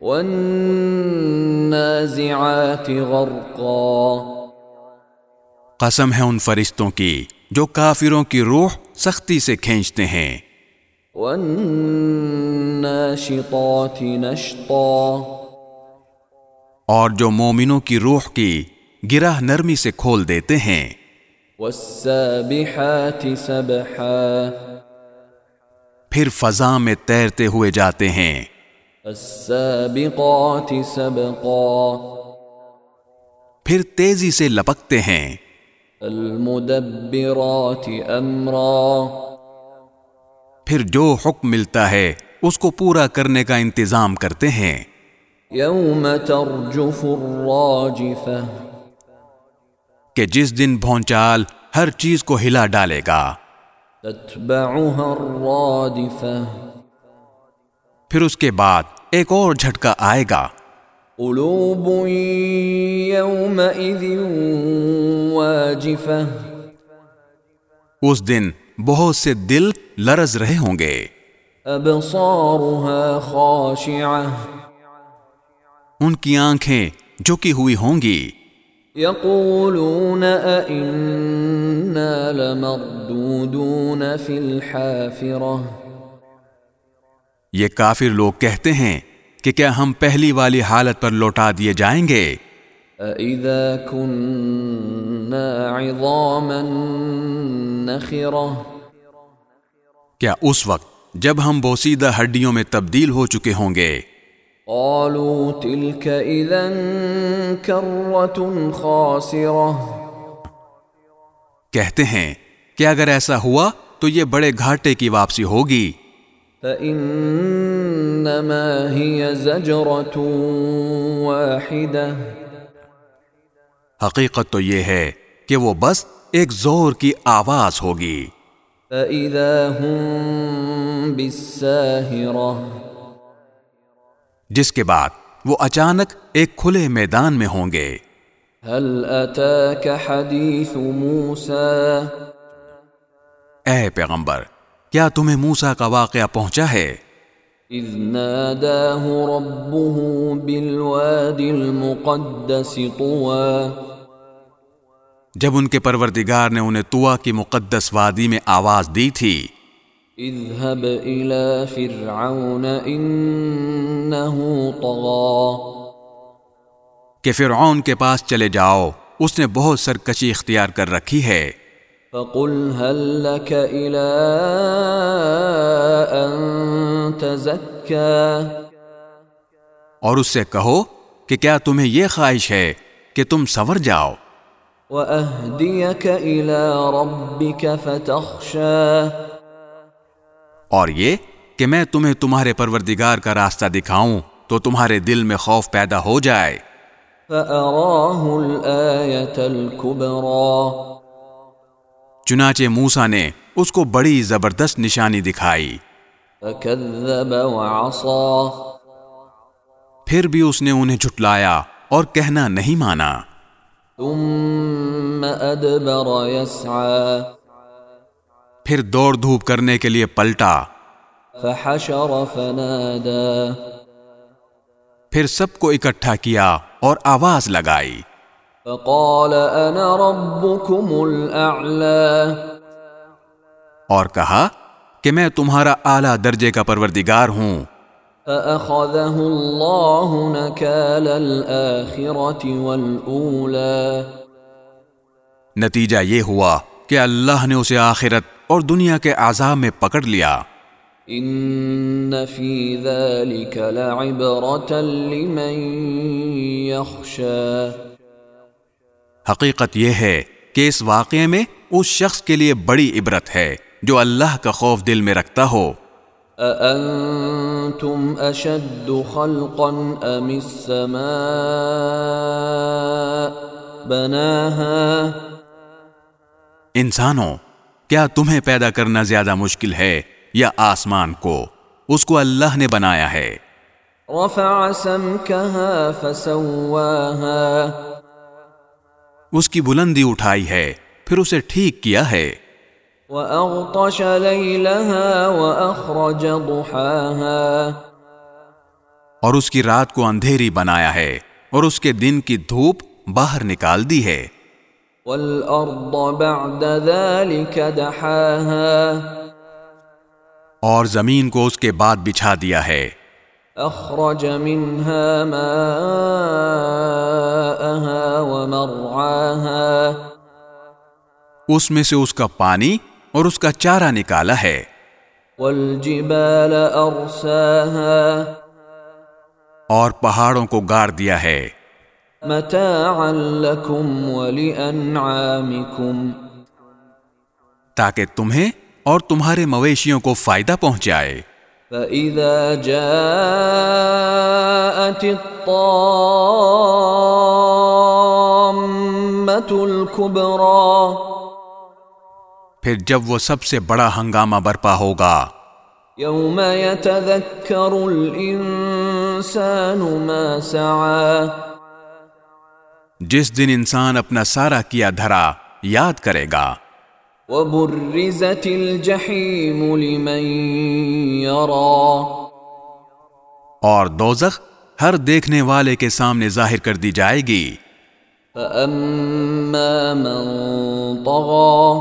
والنازعات غرقا۔ قسم ہے ان فرشتوں کی جو کافروں کی روح سختی سے کھینچتے ہیں۔ والناشطات نشطا۔ اور جو مومنوں کی روح کی گرہ نرمی سے کھول دیتے ہیں۔ والسابحات سبحا۔ پھر فضا میں تیرتے ہوئے جاتے ہیں۔ السابقات سبقا. پھر تیزی سے لپکتے ہیں۔ المدبرات امرا. پھر جو حکم ملتا ہے اس کو پورا کرنے کا انتظام کرتے ہیں۔ یوم ترجف الراجفہ. کہ جس دن بھونچال ہر چیز کو ہلا ڈالے گا۔ تتبعها الرادفہ. پھر اس کے بعد ایک اور جھٹکا آئے گا۔ قلوب واجفہ اس دن بہت سے دل لرز رہے ہوں گے۔ ابصارها خاشعہ ان کی آنکھیں جھکی ہوئی ہوں گی۔ يقولون أئنا لمردودون في الحافرة۔ یہ کافر لوگ کہتے ہیں کہ کیا ہم پہلی والی حالت پر لوٹا دیے جائیں گے؟ أإذا كنا عظاما نخرة کیا اس وقت جب ہم بوسیدہ ہڈیوں میں تبدیل ہو چکے ہوں گے؟ قالوا تلك إذا كرة خاسرة کہتے ہیں کہ اگر ایسا ہوا تو یہ بڑے گھاٹے کی واپسی ہوگی۔ فإنما هي زجرة واحدة. حقیقت تو یہ ہے کہ وہ بس ایک زور کی آواز ہوگی۔ فإذا هم بالساهرة. جس کے بعد وہ اچانک ایک کھلے میدان میں ہوں گے۔ هل أتاك حديث موسى؟ اے پیغمبر کیا تمہیں موسا کا واقعہ پہنچا ہے؟ إذ ناداه ربه بالواد المقدس طوى. جب ان کے پروردگار نے انہیں توا کی مقدس وادی میں آواز دی تھی۔ اذهب إلى فرعون إنه طغى. کہ فرعون کے پاس چلے جاؤ اس نے بہت سرکشی اختیار کر رکھی ہے۔ فقل هل لك إلى أن تزكى اور اس سے کہو کہ کیا تمہیں یہ خواہش ہے کہ تم سور جاؤ؟ وأهديك إلى ربك فتخشى اور یہ کہ میں تمہیں تمہارے پروردگار کا راستہ دکھاؤں تو تمہارے دل میں خوف پیدا ہو جائے۔ فأراه الآية الكبرى چنانچہ موسا نے اس کو بڑی زبردست نشانی دکھائی۔ پھر بھی اس نے انہیں جھٹلایا اور کہنا نہیں مانا۔ ثم أدبر يسعى۔ پھر دوڑ دھوپ کرنے کے لیے پلٹا۔ فحشر فنادى۔ پھر سب کو اکٹھا کیا اور آواز لگائی۔ فقال أنا ربكم اور کہا کہ میں تمہارا اعلی درجے کا پروردگار ہوں۔ فأخذه الله نكال الآخرة والأولى نتیجہ یہ ہوا کہ اللہ نے اسے آخرت اور دنیا کے عذاب میں پکڑ لیا۔ إن في ذلك لعبرة لمن يخشى حقیقت یہ ہے کہ اس واقعے میں اس شخص کے لیے بڑی عبرت ہے جو اللہ کا خوف دل میں رکھتا ہو۔ أأنتم أشد خلقا أم السماء؟ بناها۔ انسانوں کیا تمہیں پیدا کرنا زیادہ مشکل ہے یا آسمان کو؟ اس کو اللہ نے بنایا ہے۔ رفع سمكها فسواها۔ اس کی بلندی اٹھائی ہے پھر اسے ٹھیک کیا ہے۔ وأغطش ليلها وأخرج ضحاها۔ اور اس کی رات کو اندھیری بنایا ہے اور اس کے دن کی دھوپ باہر نکال دی ہے۔ والأرض بعد ذلك دحاها۔ اور زمین کو اس کے بعد بچھا دیا ہے۔ أخرج منها ماءها ومرعاها. اس میں سے اس کا پانی اور اس کا چارہ نکالا ہے۔ والجبال أرساها. اور پہاڑوں کو گاڑ دیا ہے۔ متاعا لكم ولأنعامكم تاکہ تمہیں اور تمہارے مویشیوں کو فائدہ پہنچائے۔ فإذا جاءت الطامة الكبرى پھر جب وہ سب سے بڑا ہنگامہ برپا ہوگا۔ يوم يتذكر الإنسان ما سعى جس دن انسان اپنا سارا کیا دھرا یاد کرے گا۔ وبرزت الجحيم لمن يرى. اور دوزخ ہر دیکھنے والے کے سامنے ظاہر کر دی جائے گی۔ فأما من طغى.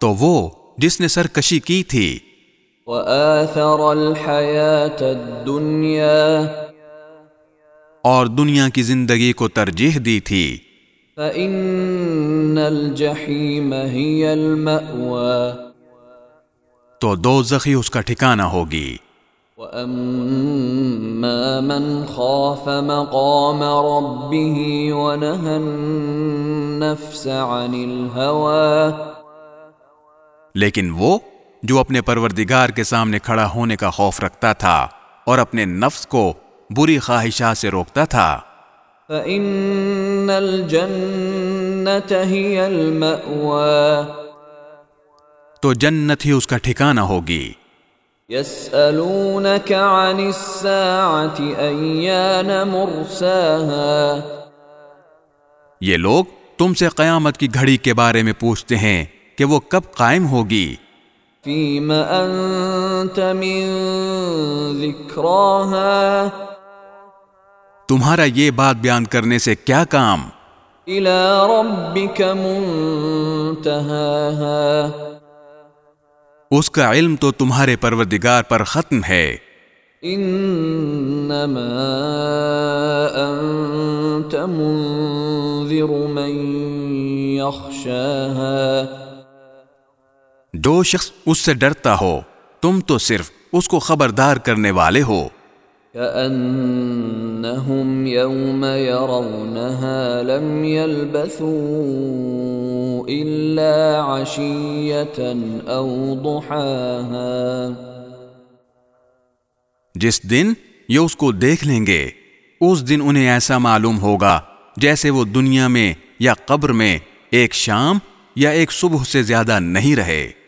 تو وہ جس نے سرکشی کی تھی۔ وآثر الحياة الدنيا. اور دنیا کی زندگی کو ترجیح دی تھی۔ فإن الجحيم هي المأوى تو دو زخی اس کا ٹھکانہ ہوگی۔ وأما من خاف مقام ربه ونهى النفس عن الهوى لیکن وہ جو اپنے پروردگار کے سامنے کھڑا ہونے کا خوف رکھتا تھا اور اپنے نفس کو بری خواہشات سے روکتا تھا۔ فإن الجنة هي المأوى تو جنت ہی اس کا ٹھکانہ ہوگی۔ يسألونك عن الساعة أيان مرساها یہ لوگ تم سے قیامت کی گھڑی کے بارے میں پوچھتے ہیں کہ وہ کب قائم ہوگی۔ فيم أنت من ذكراها تمہارا یہ بات بیان کرنے سے کیا کام؟ إلى ربك منتهاها اس کا علم تو تمہارے پروردگار پر ختم ہے۔ انما انت منذر من يخشاها جو شخص اس سے ڈرتا ہو تم تو صرف اس کو خبردار کرنے والے ہو۔ كأنهم يوم يرونها لم يلبثوا إلا عشية أو ضحاها. جس دن یہ اس کو دیکھ لیں گے، اس دن انہیں ایسا معلوم ہوگا جیسے وہ دنیا میں یا قبر میں ایک شام یا ایک صبح سے زیادہ نہیں رہے۔